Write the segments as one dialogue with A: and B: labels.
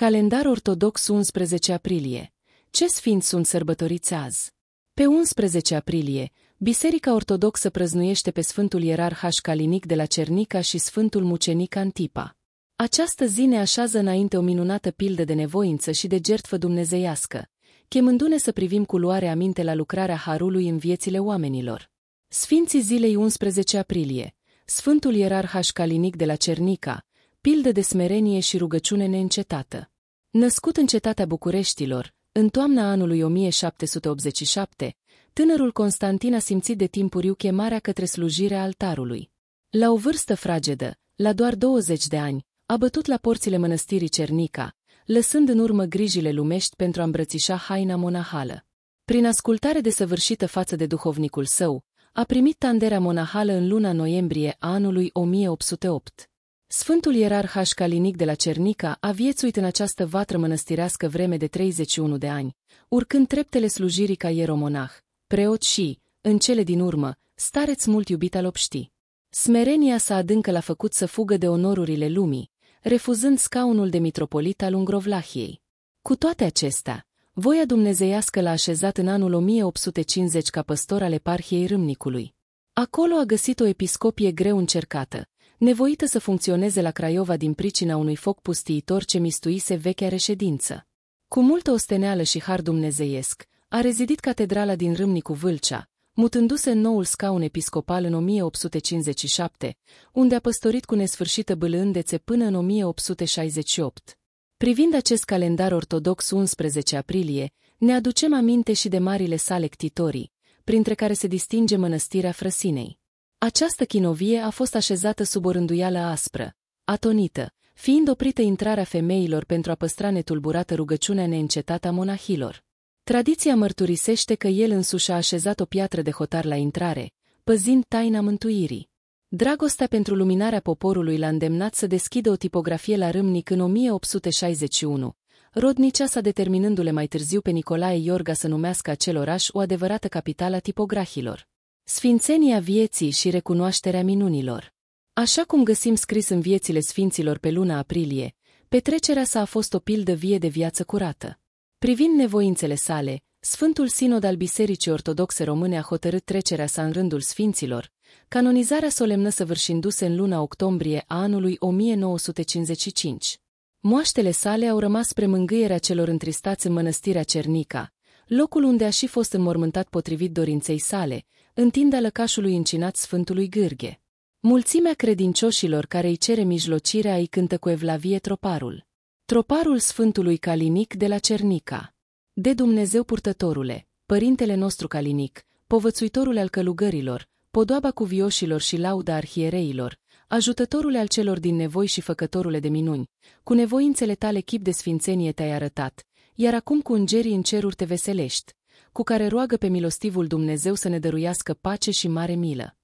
A: Calendar ortodox 11 aprilie. Ce sfinți sunt sărbătoriți azi? Pe 11 aprilie, Biserica Ortodoxă prăznuiește pe Sfântul Ierarh Calinic de la Cernica și Sfântul Mucenic Antipa. Această zi ne așează înainte o minunată pildă de nevoință și de gertfă dumnezeiască, chemându-ne să privim cu luare aminte la lucrarea Harului în viețile oamenilor. Sfinții zilei 11 aprilie, Sfântul Ierarh Calinic de la Cernica, pildă de smerenie și rugăciune neîncetată. Născut în cetatea Bucureștilor, în toamna anului 1787, tânărul Constantin a simțit de timpuriu chemarea către slujirea altarului. La o vârstă fragedă, la doar 20 de ani, a bătut la porțile mănăstirii Cernica, lăsând în urmă grijile lumești pentru a îmbrățișa haina monahală. Prin ascultare desăvârșită față de duhovnicul său, a primit tanderea monahală în luna noiembrie a anului 1808. Sfântul ierarh Calinic de la Cernica a viețuit în această vatră mănăstirească vreme de 31 de ani, urcând treptele slujirii ca ieromonah, preot și, în cele din urmă, stareț mult iubit al obștii. Smerenia sa adâncă l-a făcut să fugă de onorurile lumii, refuzând scaunul de mitropolit al Ungrovlahiei. Cu toate acestea, voia dumnezeiască l-a așezat în anul 1850 ca păstor al eparhiei Râmnicului. Acolo a găsit o episcopie greu încercată, nevoită să funcționeze la Craiova din pricina unui foc pustiitor ce mistuise vechea reședință. Cu multă osteneală și har dumnezeiesc, a rezidit catedrala din Râmnicu Vâlcea, mutându-se în noul scaun episcopal în 1857, unde a păstorit cu nesfârșită bâlândețe până în 1868. Privind acest calendar ortodox 11 aprilie, ne aducem aminte și de marile sale ctitorii, printre care se distinge mănăstirea Frăsinei. Această chinovie a fost așezată sub o rânduială aspră, atonită, fiind oprită intrarea femeilor pentru a păstra netulburată rugăciunea neîncetată a monahilor. Tradiția mărturisește că el însuși a așezat o piatră de hotar la intrare, păzind taina mântuirii. Dragostea pentru luminarea poporului l-a îndemnat să deschidă o tipografie la Râmnic în 1861, rodnicea sa determinându-le mai târziu pe Nicolae Iorga să numească acel oraș o adevărată capitală a tipograhilor. Sfințenia vieții și recunoașterea minunilor. Așa cum găsim scris în viețile sfinților pe luna aprilie, petrecerea sa a fost o pildă vie de viață curată. Privind nevoințele sale, Sfântul Sinod al Bisericii Ortodoxe Române a hotărât trecerea sa în rândul sfinților, canonizarea solemnă săvârșindu-se în luna octombrie a anului 1955. Moaștele sale au rămas spre mângâierea celor întristați în mănăstirea Cernica, locul unde a și fost înmormântat potrivit dorinței sale, în tinda lăcașului încinat Sfântului Gârghe. Mulțimea credincioșilor care îi cere mijlocirea îi cântă cu evlavie troparul. Troparul Sfântului Calinic de la Cernica. De Dumnezeu purtătorule, Părintele nostru Calinic, povățuitorul al călugărilor, podoaba cuvioșilor și lauda arhiereilor, ajutătorule al celor din nevoi și făcătorule de minuni, cu nevoințele tale chip de sfințenie te-ai arătat, iar acum cu îngerii în ceruri te veselești, cu care roagă pe milostivul Dumnezeu să ne dăruiască pace și mare milă.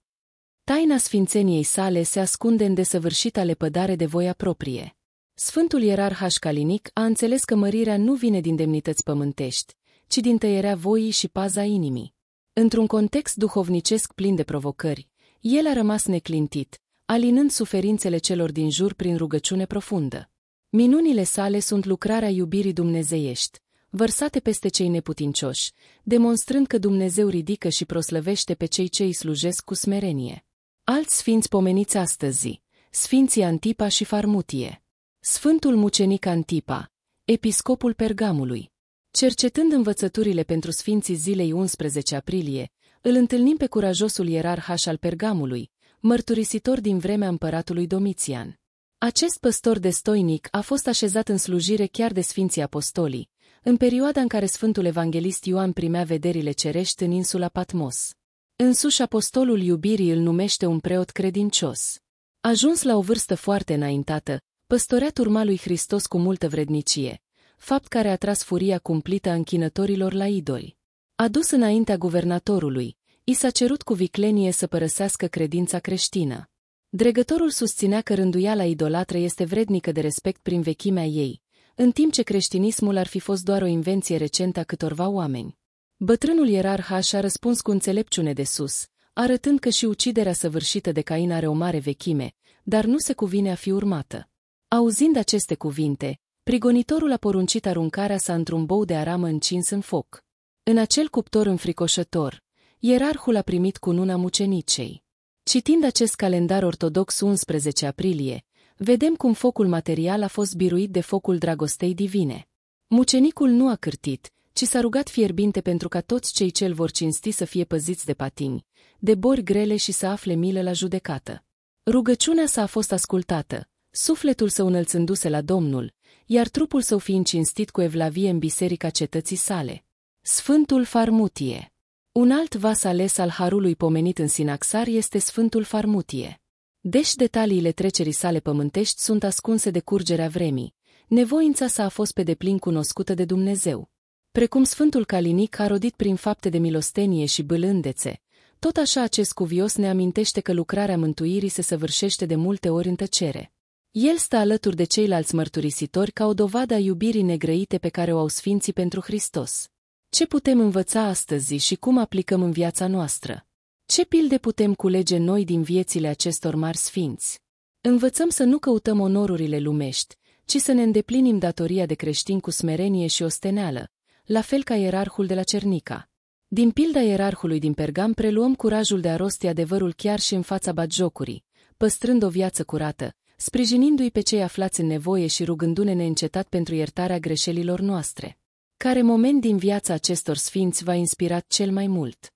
A: Taina sfințeniei sale se ascunde în desăvârșita lepădare de voia proprie. Sfântul ierarh Calinic a înțeles că mărirea nu vine din demnități pământești, ci din tăierea voii și paza inimii. Într-un context duhovnicesc plin de provocări, el a rămas neclintit, alinând suferințele celor din jur prin rugăciune profundă. Minunile sale sunt lucrarea iubirii dumnezeiești, vărsate peste cei neputincioși, demonstrând că Dumnezeu ridică și proslăvește pe cei ce îi slujesc cu smerenie. Alți sfinți pomeniți astăzi, Sfinții Antipa și Farmutie. Sfântul mucenic Antipa, episcopul Pergamului. Cercetând învățăturile pentru sfinții zilei 11 aprilie, îl întâlnim pe curajosul ierarh al Pergamului, mărturisitor din vremea împăratului Domitian. Acest păstor destoinic a fost așezat în slujire chiar de Sfinții Apostolii, în perioada în care Sfântul Evanghelist Ioan primea vederile cerești în insula Patmos. Însuși apostolul iubirii îl numește un preot credincios. Ajuns la o vârstă foarte înaintată, păstorea turma lui Hristos cu multă vrednicie, fapt care a tras furia cumplită a închinătorilor la idoli. Adus înaintea guvernatorului, i s-a cerut cu viclenie să părăsească credința creștină. Dregătorul susținea că rânduiala idolatră este vrednică de respect prin vechimea ei, în timp ce creștinismul ar fi fost doar o invenție recentă a câtorva oameni. Bătrânul ierarha și-a răspuns cu înțelepciune de sus, arătând că și uciderea săvârșită de Cain are o mare vechime, dar nu se cuvine a fi urmată. Auzind aceste cuvinte, prigonitorul a poruncit aruncarea sa într-un bou de aramă încins în foc. În acel cuptor înfricoșător, ierarhul a primit cununa mucenicei. Citind acest calendar ortodox 11 aprilie, vedem cum focul material a fost biruit de focul dragostei divine. Mucenicul nu a cârtit, ci s-a rugat fierbinte pentru ca toți cei ce vor cinsti să fie păziți de patini, de bori grele și să afle milă la judecată. Rugăciunea sa a fost ascultată, sufletul său înălțându-se la Domnul, iar trupul său fiind cinstit cu evlavie în biserica cetății sale. Sfântul Farmutie Un alt vas ales al harului pomenit în Sinaxar este Sfântul Farmutie. Deși detaliile trecerii sale pământești sunt ascunse de curgerea vremii, nevoința sa a fost pe deplin cunoscută de Dumnezeu. Precum Sfântul Calinic a rodit prin fapte de milostenie și bâlândețe, tot așa acest cuvios ne amintește că lucrarea mântuirii se săvârșește de multe ori în tăcere. El stă alături de ceilalți mărturisitori ca o dovadă a iubirii negrăite pe care o au sfinții pentru Hristos. Ce putem învăța astăzi și cum aplicăm în viața noastră? Ce pilde putem culege noi din viețile acestor mari sfinți? Învățăm să nu căutăm onorurile lumești, ci să ne îndeplinim datoria de creștin cu smerenie și osteneală, la fel ca ierarhul de la Cernica. Din pilda ierarhului din Pergam preluăm curajul de a rosti adevărul chiar și în fața batjocurii, păstrând o viață curată, sprijinindu-i pe cei aflați în nevoie și rugându-ne neîncetat pentru iertarea greșelilor noastre. Care moment din viața acestor sfinți v-a inspirat cel mai mult?